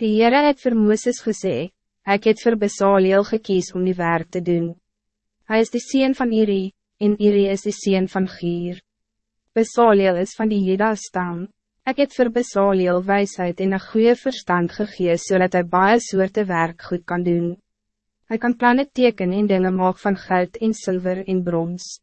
Die Heere het vir Mooses gesê, ek het vir Besaliel gekies om die werk te doen. Hij is de sien van Iri, en Iri is de sien van Gier. Besaliel is van die Jeda stam. Ek het vir Besaliel wijsheid en een goede verstand gegees, zodat hij baie soorte werk goed kan doen. Hij kan plannen teken en dingen maak van geld en zilver en brons.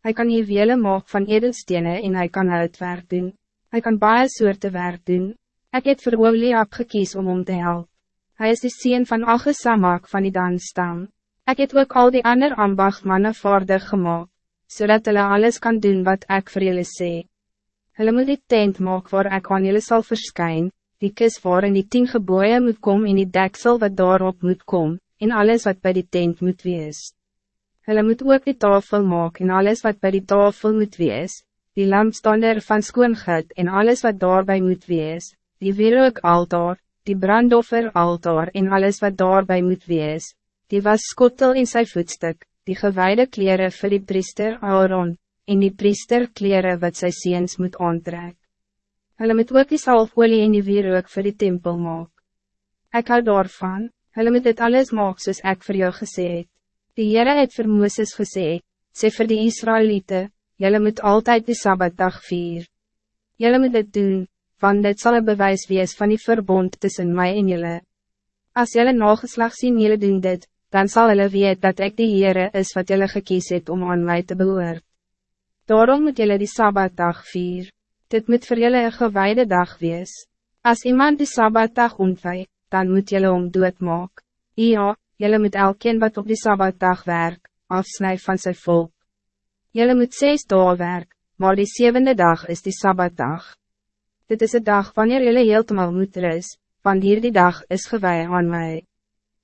Hij kan juwelen maak van edelstenen en hij kan uitwerk doen. Hij kan baie soorte werk doen. Ik het vir Oliab gekies om om te helpen. Hij is de sien van Agesamak van die Danstam. Ik het ook al die ander ambachtmannen vaardig gemaakt, zodat hulle alles kan doen wat ik voor jullie sê. Hulle moet die tent maak waar ek aan jullie zal verschijnen, die kis waar in die tien geboeien moet komen en die deksel wat daarop moet komen en alles wat bij die tent moet wees. Hulle moet ook die tafel maak en alles wat bij die tafel moet wees, die lampstander van skoongud en alles wat daarbij moet wees, die wierook altaar, die brandoffer altaar en alles wat daarbij moet wees, die was skottel in zijn voetstuk, die gewijde kleren vir die priester Aaron, en die priester kleren wat sy seens moet aantrek. Hulle moet ook die salfolie en die wierook vir die tempel maak. Ek hou daarvan, Hulle moet dit alles maak soos ek voor jou gesê het. Die Heere het vir Mooses gesê, sê vir die Israëlieten, Julle moet altijd die Sabbatdag vier. Julle moet dit doen, want dit zal een bewijs wees van die verbond tussen mij en julle. Als julle nageslag zien julle doen dit, dan zal hulle weet dat ik die Heere is wat julle gekies het om aan mij te behoort. Daarom moet julle die Sabbatdag vier. Dit moet voor julle een gewijde dag wees. Als iemand die Sabbatdag ontwijkt, dan moet jullie om dood maak. Ja, jullie moet elkeen wat op die Sabbatdag werk, afsnij van zijn volk. Jullie moet zes dagen werk, maar die zevende dag is die Sabbatdag. Dit is de dag wanneer jullie heeltemal moet rus, want hier die dag is gewij aan mij.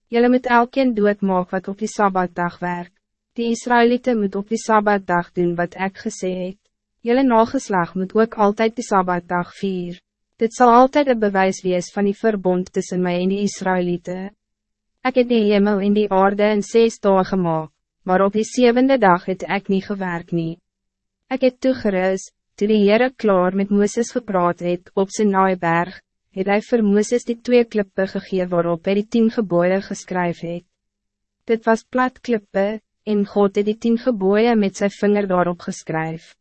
Jullie moet elkeen dood maak wat op die Sabbatdag werk. Die Israëlieten moet op die Sabbatdag doen wat ik gesê het. Jullie nageslag moet ook altijd die Sabbatdag vieren. Dit zal altijd een bewijs wees van die verbond tussen mij en die Israëlieten. Ik heb die hemel in die aarde in zes dagen gemaakt, maar op die zevende dag het ik niet gewerkt nie. Ik heb toegerus, toe die Heere klaar met Mooses gepraat het op zijn naaiberg, het hy vir Mooses die twee klippe gegee waarop hy die tien geboeien geskryf het. Dit was plat klippe, en God het die tien geboeien met zijn vinger daarop geskryf.